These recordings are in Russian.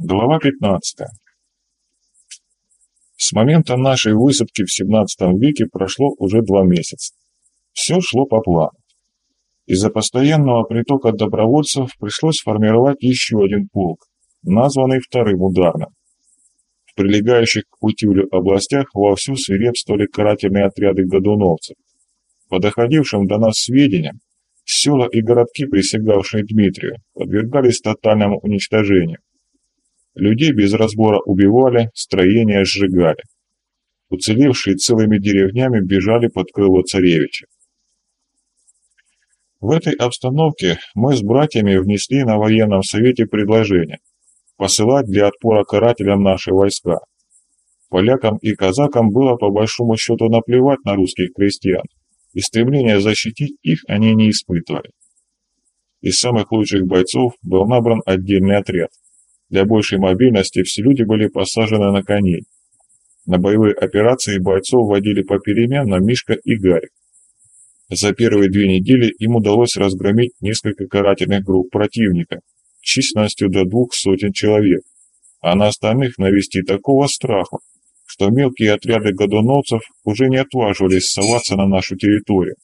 Глава 15. С момента нашей высадки в 17 веке прошло уже два месяца. Все шло по плану. Из-за постоянного притока добровольцев пришлось формировать еще один полк, названный вторым ударным. В прилегающих к Путивлю областях вовсю свирепствовали карательные отряды годуновцев. По доходившим до нас сведениям, села и городки, присягавшие Дмитрию, подвергались тотальному уничтожению. Людей без разбора убивали, строения сжигали. Уцелевшие целыми деревнями бежали под крыло царевича. В этой обстановке мы с братьями внесли на военном совете предложение посылать для отпора карателям наши войска. Полякам и казакам было по большому счету наплевать на русских крестьян, и стремление защитить их они не испытывали. Из самых лучших бойцов был набран отдельный отряд. Для большей мобильности все люди были посажены на коней. На боевые операции бойцов водили попеременно Мишка и Гарик. За первые две недели им удалось разгромить несколько карательных групп противника численностью до двух сотен человек, а на остальных навести такого страха, что мелкие отряды годуновцев уже не отваживались соваться на нашу территорию.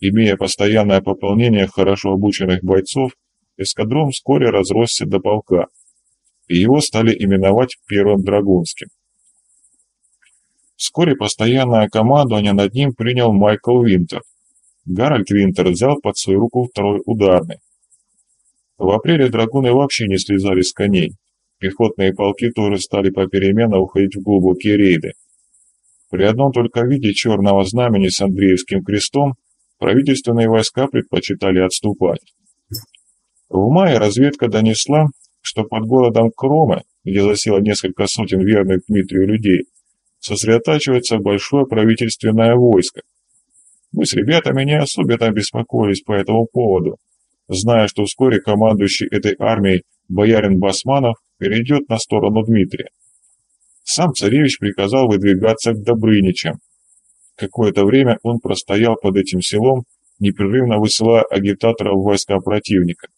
Имея постоянное пополнение хорошо обученных бойцов, эскадрон вскоре разросся до полка, и его стали именовать Первым Драгунским. Вскоре постоянное командование над ним принял Майкл Винтер. Гарольд Винтер взял под свою руку второй ударный. В апреле драгуны вообще не слезали с коней. Пехотные полки тоже стали попеременно уходить в глубокие рейды. При одном только виде черного знамени с Андреевским крестом правительственные войска предпочитали отступать. В мае разведка донесла, что под городом Кромы, где засело несколько сотен верных Дмитрию людей, сосредотачивается большое правительственное войско. Мы с ребятами не особенно беспокоились по этому поводу, зная, что вскоре командующий этой армией боярин Басманов перейдет на сторону Дмитрия. Сам царевич приказал выдвигаться к Добрыничам. Какое-то время он простоял под этим селом, непрерывно высылая агитаторов войска противника.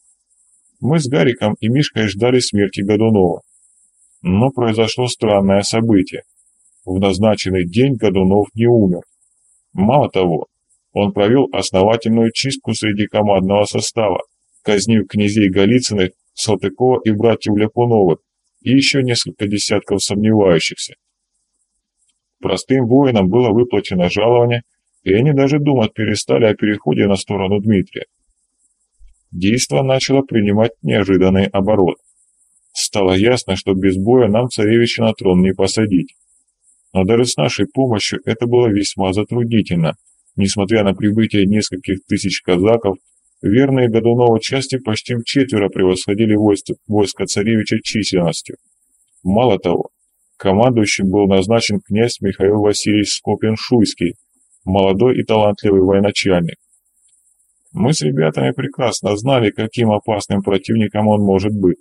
Мы с Гариком и Мишкой ждали смерти Годунова. Но произошло странное событие. В назначенный день Годунов не умер. Мало того, он провел основательную чистку среди командного состава, казнив князей Голицыных, Салтыкова и братьев Ляпуновых, и еще несколько десятков сомневающихся. Простым воинам было выплачено жалование, и они даже думать перестали о переходе на сторону Дмитрия. Действо начало принимать неожиданный оборот. Стало ясно, что без боя нам царевича на трон не посадить. Но даже с нашей помощью это было весьма затруднительно. Несмотря на прибытие нескольких тысяч казаков, верные Годунова части почти в четверо превосходили войско, войско царевича численностью. Мало того, командующим был назначен князь Михаил Васильевич Скопин-Шуйский, молодой и талантливый военачальник. Мы с ребятами прекрасно знали, каким опасным противником он может быть.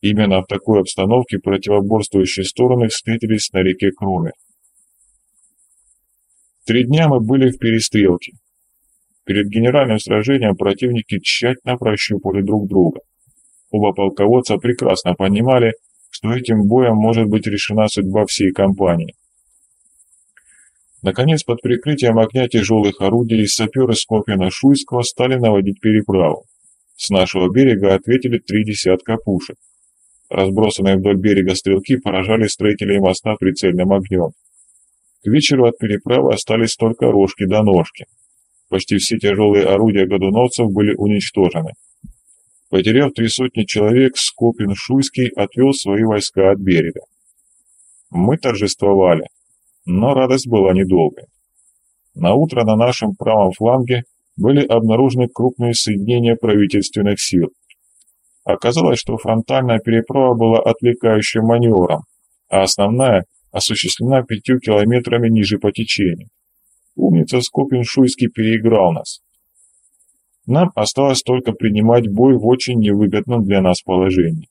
Именно в такой обстановке противоборствующие стороны встретились на реке Кроме. Три дня мы были в перестрелке. Перед генеральным сражением противники тщательно прощупали друг друга. Оба полководца прекрасно понимали, что этим боем может быть решена судьба всей компании. Наконец, под прикрытием огня тяжелых орудий саперы Скопина-Шуйского стали наводить переправу. С нашего берега ответили три десятка пушек. Разбросанные вдоль берега стрелки поражали строителей моста прицельным огнем. К вечеру от переправы остались только рожки до ножки. Почти все тяжелые орудия годуновцев были уничтожены. Потеряв три сотни человек, Скопин-Шуйский отвел свои войска от берега. Мы торжествовали. Но радость была недолгой. На утро на нашем правом фланге были обнаружены крупные соединения правительственных сил. Оказалось, что фронтальная переправа была отвлекающим маневром, а основная осуществлена пятью километрами ниже по течению. Умница Скопин-Шуйский переиграл нас. Нам осталось только принимать бой в очень невыгодном для нас положении.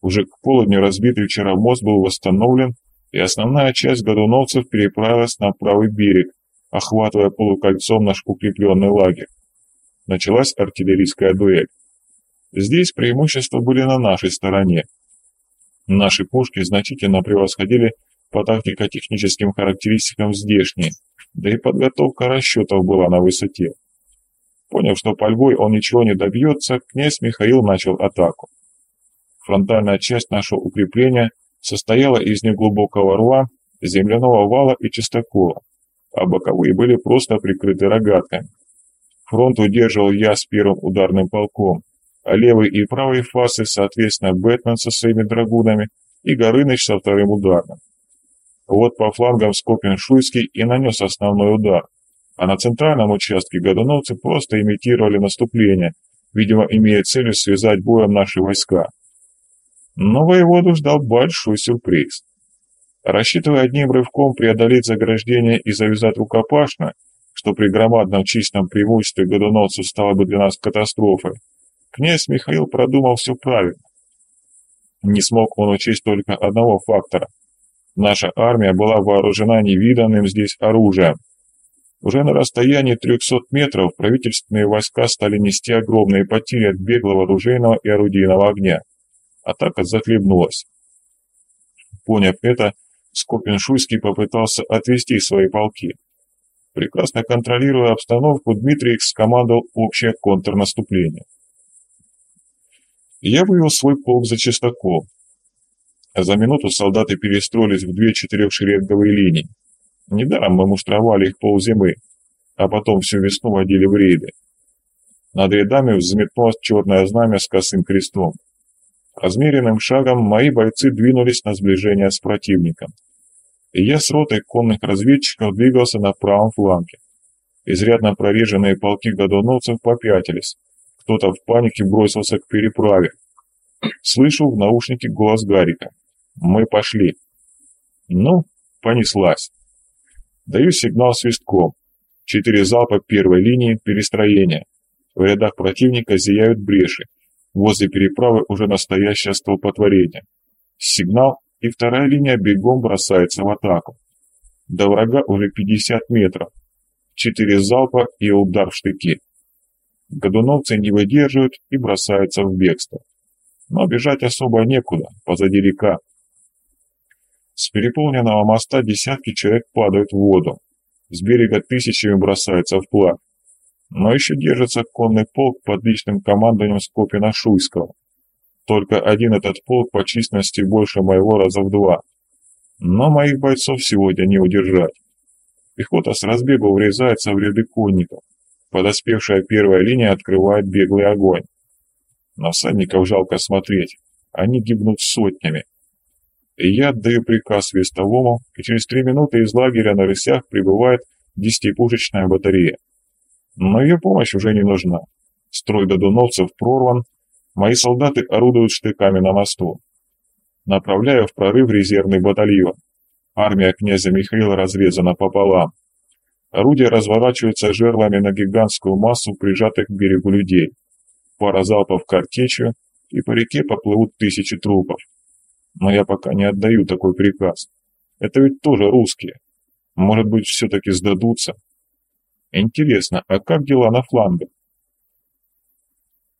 Уже к полудню разбитый вчера мост был восстановлен, и основная часть годуновцев переправилась на правый берег, охватывая полукольцом наш укрепленный лагерь. Началась артиллерийская дуэль. Здесь преимущества были на нашей стороне, Наши пушки значительно превосходили по тактико-техническим характеристикам здешние, да и подготовка расчетов была на высоте. Поняв, что пальбой он ничего не добьется, князь Михаил начал атаку. Фронтальная часть нашего укрепления состояла из неглубокого рва, земляного вала и чистокола, а боковые были просто прикрыты рогатками. Фронт удерживал я с первым ударным полком, а левый и правый фасы, соответственно, Бэтмен со своими драгунами и Горыныч со вторым ударным. Вот по флангам Скопин-Шуйский и нанес основной удар, а на центральном участке годуновцы просто имитировали наступление, видимо, имея целью связать боем наши войска. Но воеводу ждал большой сюрприз. Рассчитывая одним рывком преодолеть заграждение и завязать рукопашно, что при громадном чистом преимуществе годуновцев стало бы для нас катастрофой, князь Михаил продумал все правильно. Не смог он учесть только одного фактора. Наша армия была вооружена невиданным здесь оружием. Уже на расстоянии 300 метров правительственные войска стали нести огромные потери от беглого оружейного и орудийного огня. Атака захлебнулась. Поняв это, Скопин-Шуйский попытался отвести свои полки. Прекрасно контролируя обстановку, Дмитрий скомандовал общее контрнаступление. Я вывел свой полк за Чистаков. А за минуту солдаты перестроились в две четырехшеренговые линии. Недаром мы муштровали их ползимы, а потом всю весну водили в рейды. Над рядами взметнулось черное знамя с косым крестом. Размеренным шагом мои бойцы двинулись на сближение с противником. И я с ротой конных разведчиков двигался на правом фланге. Изрядно прореженные полки годуновцев попятились. Кто-то в панике бросился к переправе. Слышу в наушнике голос Гарика. «Мы пошли». Ну, понеслась. Даю сигнал свистком. Четыре залпа первой линии перестроения. В рядах противника зияют бреши. Возле переправы уже настоящее столпотворение. Сигнал, и вторая линия бегом бросается в атаку. До врага уже 50 метров. Четыре залпа и удар в штыки. Годуновцы не выдерживают и бросаются в бегство. Но бежать особо некуда, позади река. С переполненного моста десятки человек падают в воду. С берега тысячами бросаются вплавь но еще держится конный полк под личным командованием Скопина-Шуйского. Только один этот полк по численности больше моего раза в два. Но моих бойцов сегодня не удержать. Пехота с разбегу врезается в ряды конников. Подоспевшая первая линия открывает беглый огонь. На всадников жалко смотреть. Они гибнут сотнями. И я отдаю приказ вестовому, и через три минуты из лагеря на рысях прибывает десятипушечная батарея. Но ее помощь уже не нужна. Строй додуновцев прорван, мои солдаты орудуют штыками на мосту. Направляю в прорыв резервный батальон. Армия князя Михаила разрезана пополам. Орудия разворачиваются жерлами на гигантскую массу прижатых к берегу людей. Пара залпов картечью, и по реке поплывут тысячи трупов. Но я пока не отдаю такой приказ. Это ведь тоже русские. Может быть, все-таки сдадутся. Интересно, а как дела на флангах?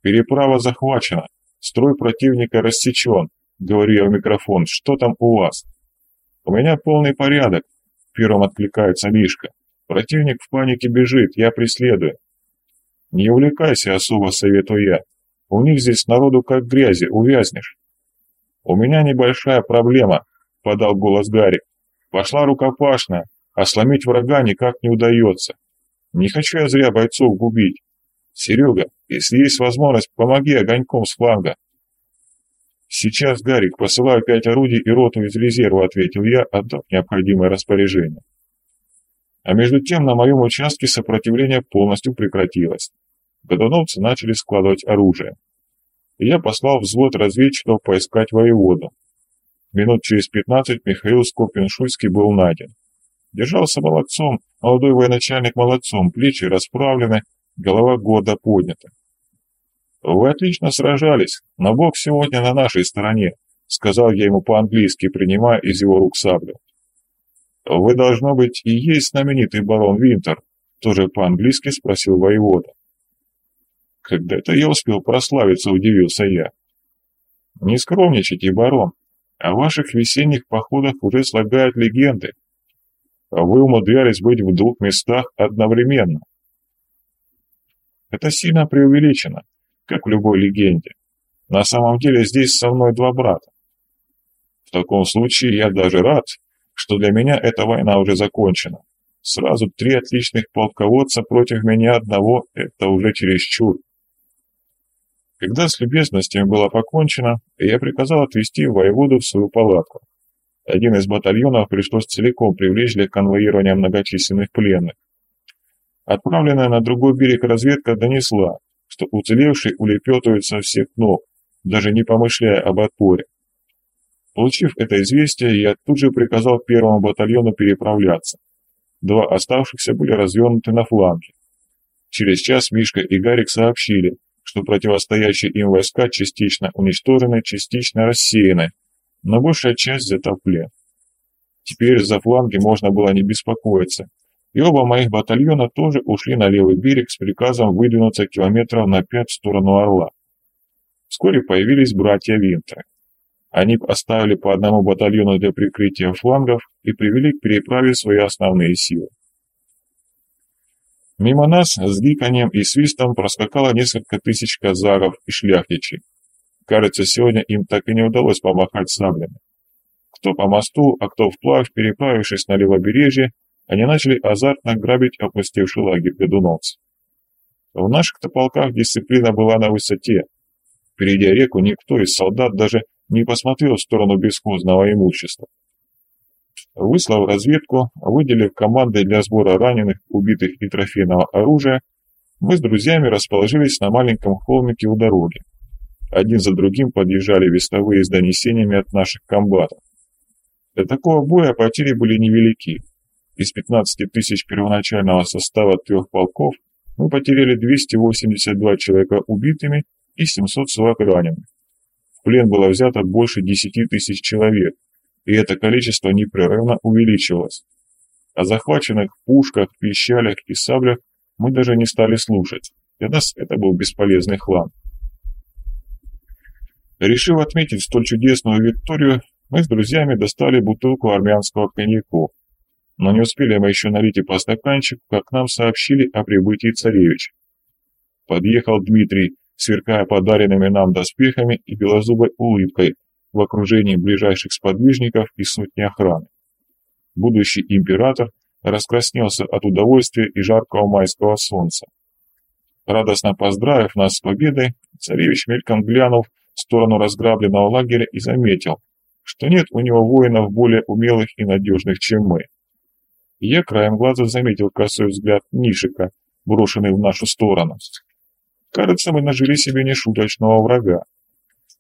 Переправа захвачена. Строй противника рассечен. Говорю я в микрофон. Что там у вас? У меня полный порядок. Первым откликается Мишка. Противник в панике бежит, я преследую. Не увлекайся особо, советую я. У них здесь народу как грязи, увязнешь. У меня небольшая проблема, подал голос Гарри. Пошла рукопашная, а сломить врага никак не удается. Не хочу я зря бойцов губить. Серега, если есть возможность, помоги огоньком с фланга. Сейчас, Гарик, посылаю пять орудий и роту из резерва, ответил я, отдав необходимое распоряжение. А между тем на моем участке сопротивление полностью прекратилось. Годуновцы начали складывать оружие. Я послал взвод разведчиков поискать воеводу. Минут через пятнадцать Михаил Скопин-Шуйский был найден. Держался молодцом, молодой военачальник молодцом, плечи расправлены, голова гордо поднята. «Вы отлично сражались, но Бог сегодня на нашей стороне», — сказал я ему по-английски, принимая из его рук саблю. «Вы, должно быть, и есть знаменитый барон Винтер», — тоже по-английски спросил воевода. «Когда это я успел прославиться?» — удивился я. «Не скромничайте, барон. О ваших весенних походах уже слагают легенды. Вы умудрялись быть в двух местах одновременно. Это сильно преувеличено, как в любой легенде. На самом деле здесь со мной два брата. В таком случае я даже рад, что для меня эта война уже закончена. Сразу три отличных полководца против меня одного – это уже чересчур. Когда с любезностями было покончено, я приказал отвезти воеводу в свою палатку. Один из батальонов пришлось целиком привлечь для конвоирования многочисленных пленных. Отправленная на другой берег разведка донесла, что уцелевшие улепетывают со всех ног, даже не помышляя об отпоре. Получив это известие, я тут же приказал первому батальону переправляться. Два оставшихся были развернуты на фланге. Через час Мишка и Гарик сообщили, что противостоящие им войска частично уничтожены, частично рассеяны, но большая часть взята в плен. Теперь за фланги можно было не беспокоиться, и оба моих батальона тоже ушли на левый берег с приказом выдвинуться километров на пять в сторону Орла. Вскоре появились братья Винтеры. Они оставили по одному батальону для прикрытия флангов и привели к переправе свои основные силы. Мимо нас с гиканьем и свистом проскакало несколько тысяч казаров и шляхтичей. Кажется, сегодня им так и не удалось помахать саблями. Кто по мосту, а кто вплавь, переправившись на левобережье, они начали азартно грабить опустевший лагерь годуновцев. В наших-то полках дисциплина была на высоте. Перейдя реку, никто из солдат даже не посмотрел в сторону бесхозного имущества. Выслав разведку, выделив команды для сбора раненых, убитых и трофейного оружия, мы с друзьями расположились на маленьком холмике у дороги. Один за другим подъезжали вестовые с донесениями от наших комбатов. Для такого боя потери были невелики. Из 15 тысяч первоначального состава трех полков мы потеряли 282 человека убитыми и 740 ранеными. В плен было взято больше 10 тысяч человек, и это количество непрерывно увеличивалось. О захваченных пушках, пищалях и саблях мы даже не стали слушать. Для нас это был бесполезный хлам. Решив отметить столь чудесную викторию, мы с друзьями достали бутылку армянского коньяку. Но не успели мы еще налить и по стаканчику, как нам сообщили о прибытии царевича. Подъехал Дмитрий, сверкая подаренными нам доспехами и белозубой улыбкой в окружении ближайших сподвижников и сотни охраны. Будущий император раскраснелся от удовольствия и жаркого майского солнца. Радостно поздравив нас с победой, царевич мельком глянул сторону разграбленного лагеря и заметил, что нет у него воинов более умелых и надежных, чем мы. я краем глаза заметил косой взгляд Нишика, брошенный в нашу сторону. Кажется, мы нажили себе нешуточного врага.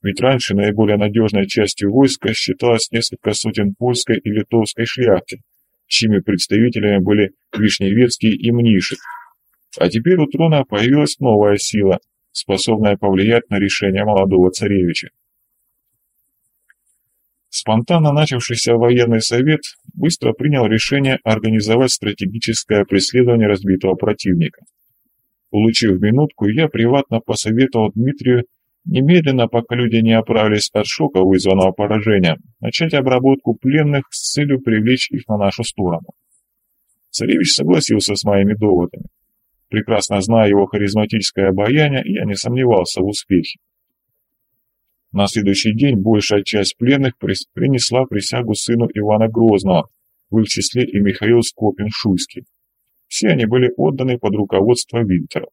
Ведь раньше наиболее надежной частью войска считалось несколько сотен польской и литовской шляхты, чьими представителями были Вишневецкий и Мнишек. А теперь у трона появилась новая сила, способная повлиять на решение молодого царевича. Спонтанно начавшийся военный совет быстро принял решение организовать стратегическое преследование разбитого противника. Получив минутку, я приватно посоветовал Дмитрию немедленно, пока люди не оправились от шока, вызванного поражением, начать обработку пленных с целью привлечь их на нашу сторону. Царевич согласился с моими доводами. Прекрасно зная его харизматическое обаяние, я не сомневался в успехе. На следующий день большая часть пленных принесла присягу сыну Ивана Грозного, в их числе и Михаил Скопин-Шуйский. Все они были отданы под руководство Винтера.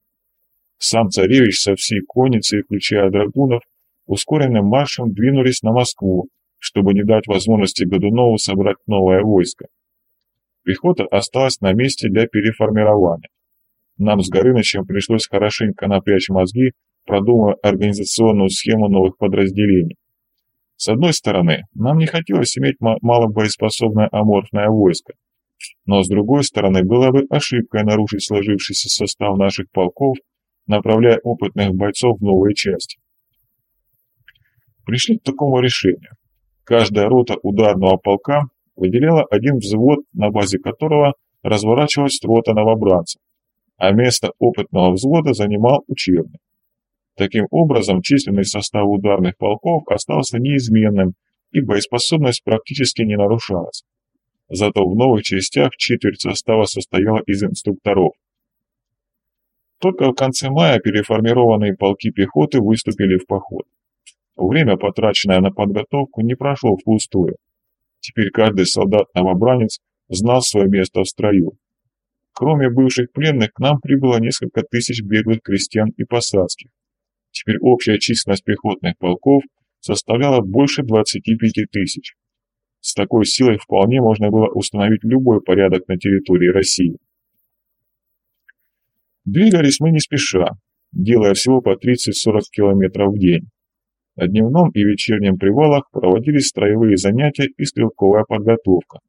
Сам царевич со всей конницей, включая драгунов, ускоренным маршем двинулись на Москву, чтобы не дать возможности Годунову собрать новое войско. Пехота осталась на месте для переформирования. Нам с Горынычем пришлось хорошенько напрячь мозги, продумывая организационную схему новых подразделений. С одной стороны, нам не хотелось иметь малобоеспособное аморфное войско, но с другой стороны, было бы ошибкой нарушить сложившийся состав наших полков, направляя опытных бойцов в новые части. Пришли к такому решению. Каждая рота ударного полка выделяла один взвод, на базе которого разворачивалась рота новобранцев а место опытного взвода занимал учебный. Таким образом, численный состав ударных полков остался неизменным, и боеспособность практически не нарушалась. Зато в новых частях четверть состава состояла из инструкторов. Только в конце мая переформированные полки пехоты выступили в поход. Время, потраченное на подготовку, не прошло впустую. Теперь каждый солдат-новобранец знал свое место в строю. Кроме бывших пленных, к нам прибыло несколько тысяч беглых крестьян и посадских. Теперь общая численность пехотных полков составляла больше 25 тысяч. С такой силой вполне можно было установить любой порядок на территории России. Двигались мы не спеша, делая всего по 30-40 километров в день. На дневном и вечернем привалах проводились строевые занятия и стрелковая подготовка.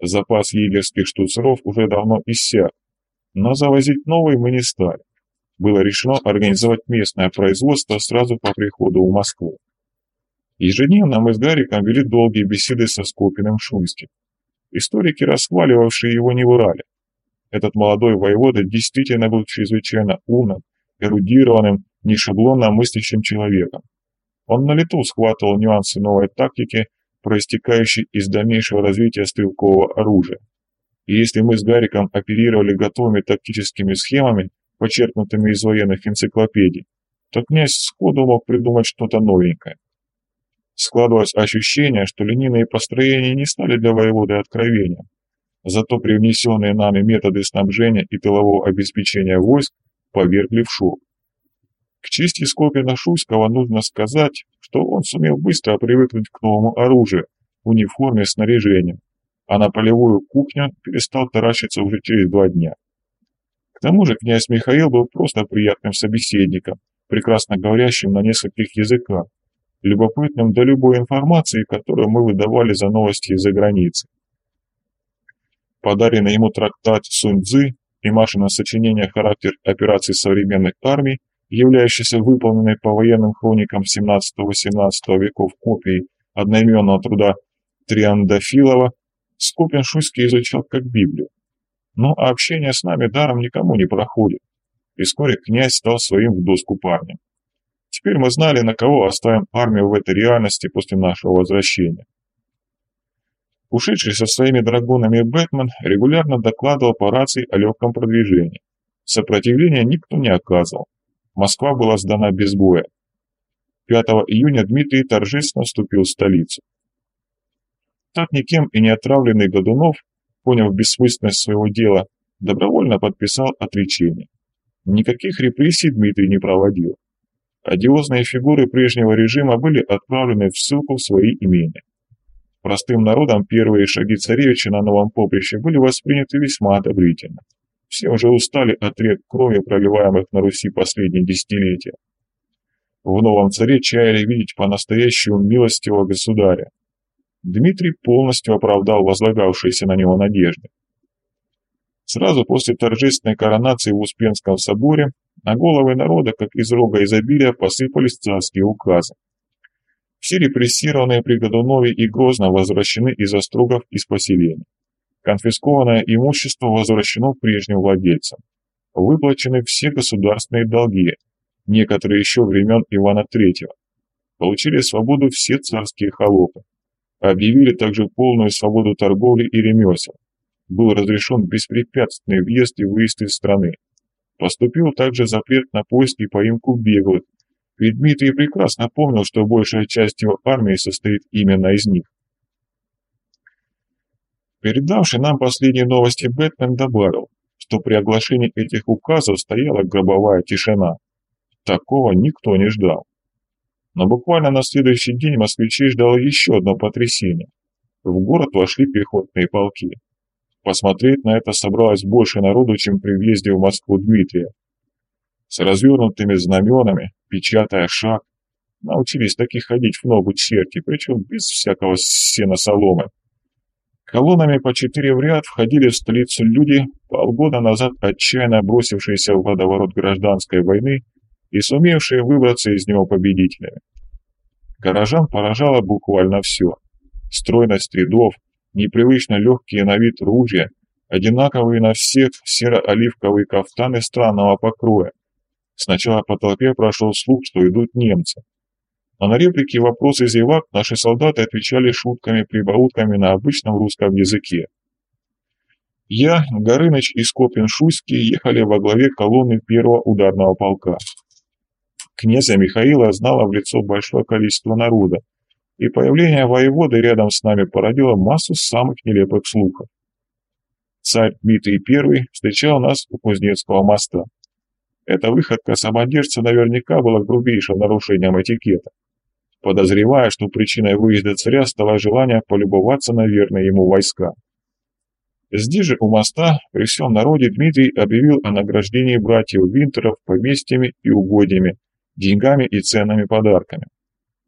Запас егерских штуцеров уже давно иссяк, но завозить новые мы не стали. Было решено организовать местное производство сразу по приходу в Москву. Ежедневно мы с Гариком вели долгие беседы со Скопиным Шуйским. Историки, расхваливавшие его, не врали. Этот молодой воевода действительно был чрезвычайно умным, эрудированным, не шаблонно мыслящим человеком. Он на лету схватывал нюансы новой тактики, проистекающей из дальнейшего развития стрелкового оружия. И если мы с Гариком оперировали готовыми тактическими схемами, почерпнутыми из военных энциклопедий, то князь сходу мог придумать что-то новенькое. Складывалось ощущение, что линейные построения не стали для воеводы откровением. Зато привнесенные нами методы снабжения и тылового обеспечения войск повергли в шок. К чести Скопина Шуйского нужно сказать, что он сумел быстро привыкнуть к новому оружию, униформе, снаряжению, а на полевую кухню перестал таращиться уже через два дня. К тому же князь Михаил был просто приятным собеседником, прекрасно говорящим на нескольких языках, любопытным до любой информации, которую мы выдавали за новости из-за границы. Подаренный ему трактат Сунь Цзы и Машина сочинение «Характер операций современных армий» являющийся выполненной по военным хроникам 17-18 веков копией одноименного труда Триандафилова, Скопин Шуйский изучал как Библию. Но общение с нами даром никому не проходит, и вскоре князь стал своим в доску парнем. Теперь мы знали, на кого оставим армию в этой реальности после нашего возвращения. Ушедший со своими драгунами Бэтмен регулярно докладывал по рации о легком продвижении. Сопротивления никто не оказывал. Москва была сдана без боя. 5 июня Дмитрий торжественно вступил в столицу. Так никем и не отравленный Годунов, поняв бессмысленность своего дела, добровольно подписал отречение. Никаких репрессий Дмитрий не проводил. Одиозные фигуры прежнего режима были отправлены в ссылку в свои имения. Простым народом первые шаги царевича на новом поприще были восприняты весьма одобрительно. Все уже устали от рек крови, проливаемых на Руси последние десятилетия. В новом царе чаяли видеть по-настоящему милостивого государя. Дмитрий полностью оправдал возлагавшиеся на него надежды. Сразу после торжественной коронации в Успенском соборе на головы народа, как из рога изобилия, посыпались царские указы. Все репрессированные при Годунове и Грозно возвращены из острогов и с поселений. Конфискованное имущество возвращено прежним владельцам. Выплачены все государственные долги, некоторые еще времен Ивана III. Получили свободу все царские холопы. Объявили также полную свободу торговли и ремесел. Был разрешен беспрепятственный въезд и выезд из страны. Поступил также запрет на поиск и поимку беглых, ведь Дмитрий прекрасно помнил, что большая часть его армии состоит именно из них. Передавший нам последние новости Бэтмен добавил, что при оглашении этих указов стояла гробовая тишина. Такого никто не ждал. Но буквально на следующий день москвичей ждало еще одно потрясение. В город вошли пехотные полки. Посмотреть на это собралось больше народу, чем при въезде в Москву Дмитрия. С развернутыми знаменами, печатая шаг, научились таких ходить в ногу черти, причем без всякого сена соломы. Колоннами по четыре в ряд входили в столицу люди, полгода назад отчаянно бросившиеся в водоворот гражданской войны и сумевшие выбраться из него победителями. Горожан поражало буквально все. Стройность рядов, непривычно легкие на вид ружья, одинаковые на всех серо-оливковые кафтаны странного покроя. Сначала по толпе прошел слух, что идут немцы. А на реплики и вопросы зевак наши солдаты отвечали шутками-прибаутками на обычном русском языке. Я, Горыныч и Скопин-Шуйский ехали во главе колонны первого ударного полка. Князя Михаила знало в лицо большое количество народа, и появление воеводы рядом с нами породило массу самых нелепых слухов. Царь Дмитрий I встречал нас у Кузнецкого моста. Эта выходка самодержца наверняка была грубейшим нарушением этикета. Подозревая, что причиной выезда царя стало желание полюбоваться на верные ему войска. Здесь же у моста при всем народе Дмитрий объявил о награждении братьев Винтеров поместьями и угодьями, деньгами и ценными подарками.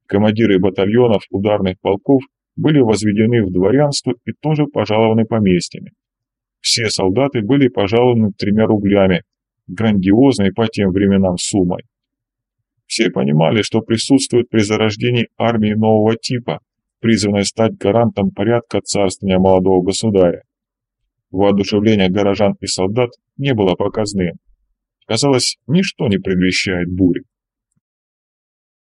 Командиры батальонов ударных полков были возведены в дворянство и тоже пожалованы поместьями. Все солдаты были пожалованы тремя рублями, грандиозной по тем временам суммой. Все понимали, что присутствуют при зарождении армии нового типа, призванной стать гарантом порядка царствования молодого государя. Воодушевление горожан и солдат не было показным. Казалось, ничто не предвещает бури.